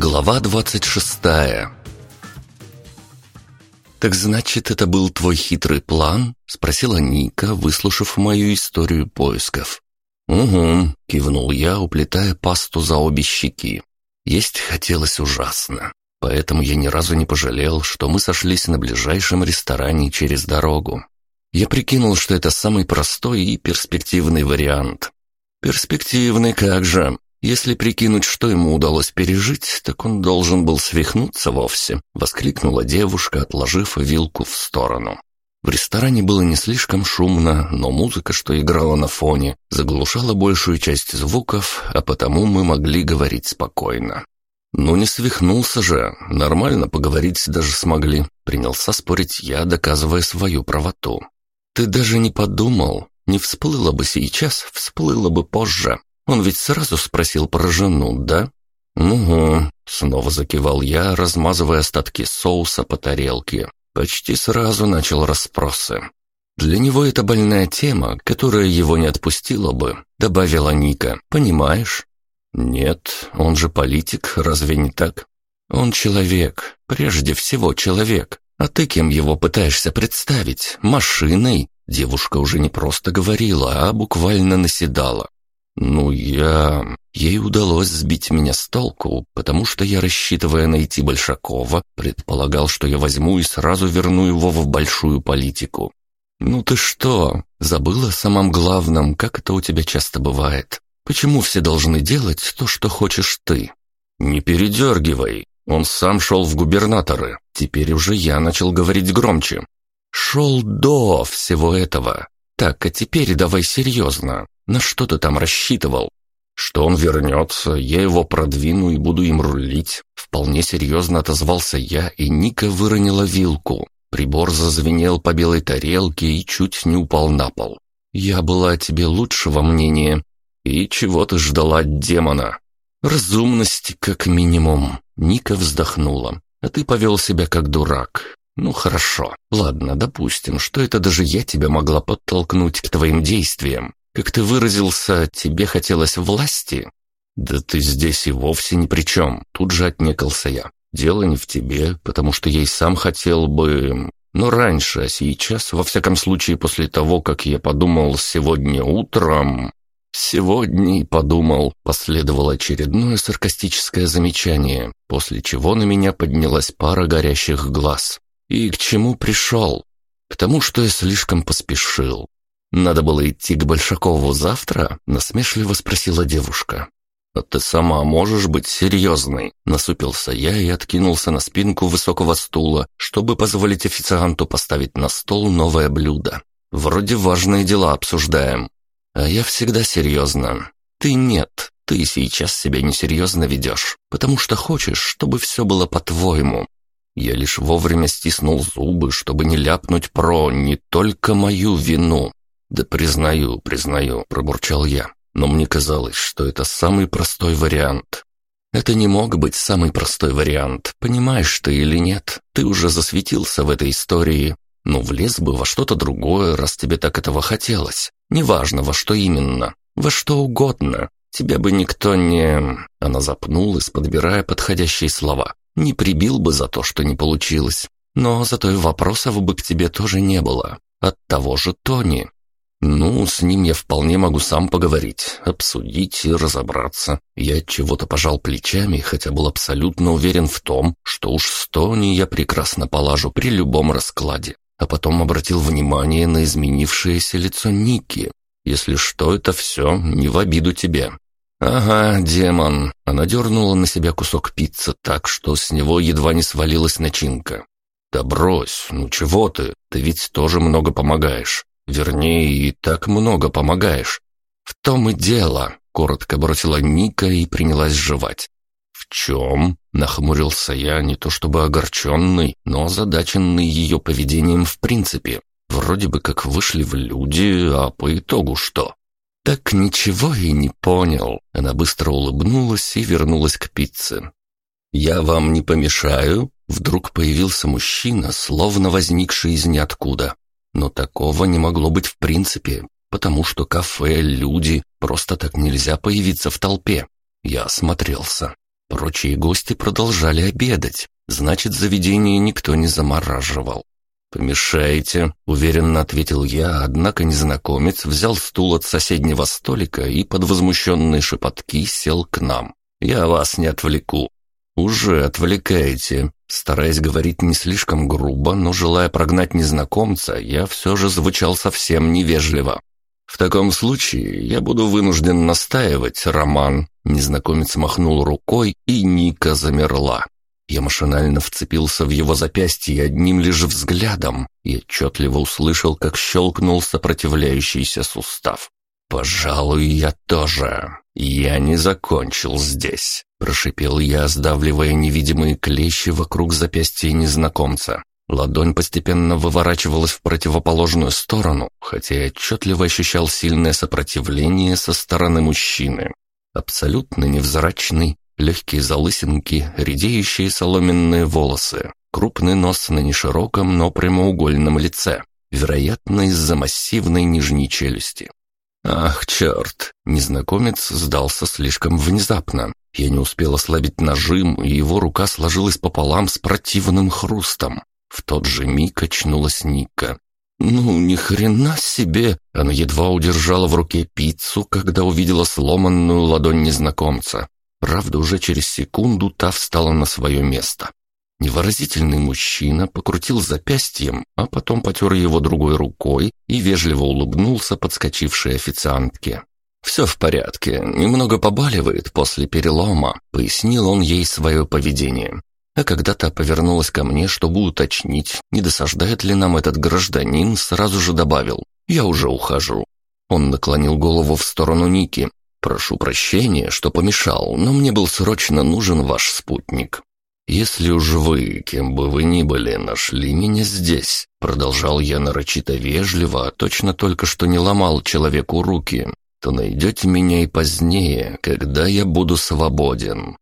Глава двадцать шестая «Так значит, это был твой хитрый план?» — спросила Ника, выслушав мою историю поисков. «Угу», — кивнул я, уплетая пасту за обе щеки. Есть хотелось ужасно, поэтому я ни разу не пожалел, что мы сошлись на ближайшем ресторане через дорогу. Я прикинул, что это самый простой и перспективный вариант. Перспективный как же. Если прикинуть, что ему удалось пережить, так он должен был свихнуться вовсе, воскликнула девушка, отложив вилку в сторону. В ресторане было не слишком шумно, но музыка, что играла на фоне, заглушала большую часть звуков, а потому мы могли говорить спокойно. «Ну не свихнулся же, нормально поговорить даже смогли», — принялся спорить я, доказывая свою правоту. «Ты даже не подумал, не всплыло бы сейчас, всплыло бы позже. Он ведь сразу спросил про жену, да?» «Угу», — снова закивал я, размазывая остатки соуса по тарелке. Почти сразу начал расспросы. «Для него это больная тема, которая его не отпустила бы», — добавила Ника. «Понимаешь?» «Нет, он же политик, разве не так?» «Он человек, прежде всего человек. «А ты кем его пытаешься представить? Машиной?» Девушка уже не просто говорила, а буквально наседала. «Ну, я...» Ей удалось сбить меня с толку, потому что я, рассчитывая найти Большакова, предполагал, что я возьму и сразу верну его в большую политику. «Ну ты что? Забыла о самом главном, как это у тебя часто бывает. Почему все должны делать то, что хочешь ты?» «Не передергивай. Он сам шел в губернаторы. Теперь уже я начал говорить громче. Шел до всего этого. Так, а теперь давай серьезно. На что ты там рассчитывал? Что он вернется, я его продвину и буду им рулить. Вполне серьезно отозвался я, и Ника выронила вилку. Прибор зазвенел по белой тарелке и чуть не упал на пол. «Я была о тебе лучшего мнения. И чего ты ждала от демона?» «Разумности, как минимум», Ника вздохнула. «А ты повел себя как дурак. Ну хорошо, ладно, допустим, что это даже я тебя могла подтолкнуть к твоим действиям. Как ты выразился, тебе хотелось власти?» «Да ты здесь и вовсе ни при чем», — тут же отнекался я. «Дело не в тебе, потому что я и сам хотел бы... Но раньше, а сейчас, во всяком случае, после того, как я подумал сегодня утром...» «Сегодня и подумал», — последовало очередное саркастическое замечание, после чего на меня поднялась пара горящих глаз. «И к чему пришел?» «К тому, что я слишком поспешил». «Надо было идти к Большакову завтра?» — насмешливо спросила девушка. «А ты сама можешь быть серьезной?» Насупился я и откинулся на спинку высокого стула, чтобы позволить официанту поставить на стол новое блюдо. «Вроде важные дела обсуждаем». А я всегда серьезно. Ты нет, ты сейчас себя несерьезно ведешь, потому что хочешь, чтобы все было по-твоему. Я лишь вовремя стиснул зубы, чтобы не ляпнуть про не только мою вину. Да признаю, признаю, пробурчал я, но мне казалось, что это самый простой вариант. Это не мог быть самый простой вариант, понимаешь ты или нет? Ты уже засветился в этой истории, но влез бы во что-то другое, раз тебе так этого хотелось. Неважно, во что именно, во что угодно. Тебя бы никто не...» Она запнулась, подбирая подходящие слова. «Не прибил бы за то, что не получилось. Но зато и вопросов бы к тебе тоже не было. От того же Тони. Ну, с ним я вполне могу сам поговорить, обсудить и разобраться. Я чего-то пожал плечами, хотя был абсолютно уверен в том, что уж с Тони я прекрасно полажу при любом раскладе а потом обратил внимание на изменившееся лицо Ники. «Если что, это все не в обиду тебе». «Ага, демон». Она дернула на себя кусок пиццы так, что с него едва не свалилась начинка. «Да брось, ну чего ты? Ты ведь тоже много помогаешь. Вернее, и так много помогаешь». «В том и дело», — коротко бросила Ника и принялась жевать. «В чем?» — нахмурился я, не то чтобы огорченный, но озадаченный ее поведением в принципе. Вроде бы как вышли в люди, а по итогу что? Так ничего и не понял. Она быстро улыбнулась и вернулась к пицце. «Я вам не помешаю?» Вдруг появился мужчина, словно возникший из ниоткуда. Но такого не могло быть в принципе, потому что кафе, люди, просто так нельзя появиться в толпе. Я осмотрелся. Прочие гости продолжали обедать, значит, заведение никто не замораживал. «Помешайте», — уверенно ответил я, однако незнакомец взял стул от соседнего столика и под возмущенные шепотки сел к нам. «Я вас не отвлеку». «Уже отвлекаете». Стараясь говорить не слишком грубо, но желая прогнать незнакомца, я все же звучал совсем невежливо. «В таком случае я буду вынужден настаивать, Роман». Незнакомец махнул рукой, и Ника замерла. Я машинально вцепился в его запястье одним лишь взглядом и отчетливо услышал, как щелкнул сопротивляющийся сустав. «Пожалуй, я тоже. Я не закончил здесь», — прошипел я, сдавливая невидимые клещи вокруг запястья незнакомца. Ладонь постепенно выворачивалась в противоположную сторону, хотя я отчетливо ощущал сильное сопротивление со стороны мужчины. Абсолютно невзрачный, легкие залысинки, редеющие соломенные волосы, крупный нос на нешироком, но прямоугольном лице, вероятно, из-за массивной нижней челюсти. Ах, черт! Незнакомец сдался слишком внезапно. Я не успел ослабить нажим, и его рука сложилась пополам с противным хрустом. В тот же миг очнулась Ника. «Ну, ни хрена себе!» Она едва удержала в руке пиццу, когда увидела сломанную ладонь незнакомца. Правда, уже через секунду та встала на свое место. Невыразительный мужчина покрутил запястьем, а потом потер его другой рукой и вежливо улыбнулся подскочившей официантке. «Все в порядке, немного побаливает после перелома», — пояснил он ей свое поведение. А когда та повернулась ко мне, чтобы уточнить, не досаждает ли нам этот гражданин, сразу же добавил «Я уже ухожу». Он наклонил голову в сторону Ники. «Прошу прощения, что помешал, но мне был срочно нужен ваш спутник». «Если уж вы, кем бы вы ни были, нашли меня здесь», продолжал я нарочито вежливо, точно только что не ломал человеку руки, то найдете меня и позднее, когда я буду свободен.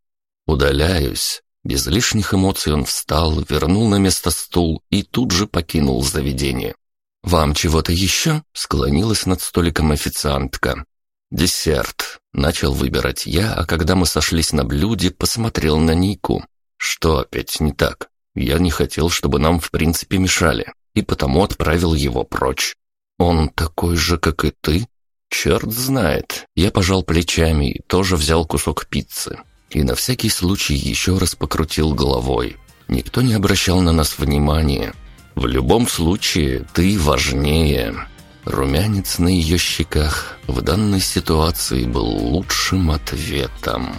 Удаляюсь, без лишних эмоций он встал, вернул на место стул и тут же покинул заведение. «Вам чего-то еще?» — склонилась над столиком официантка. «Десерт», — начал выбирать я, а когда мы сошлись на блюде, посмотрел на Нику. «Что опять не так? Я не хотел, чтобы нам в принципе мешали, и потому отправил его прочь. Он такой же, как и ты?» «Черт знает». Я пожал плечами и тоже взял кусок пиццы и на всякий случай еще раз покрутил головой. Никто не обращал на нас внимания. В любом случае, ты важнее. Румянец на ее щеках в данной ситуации был лучшим ответом.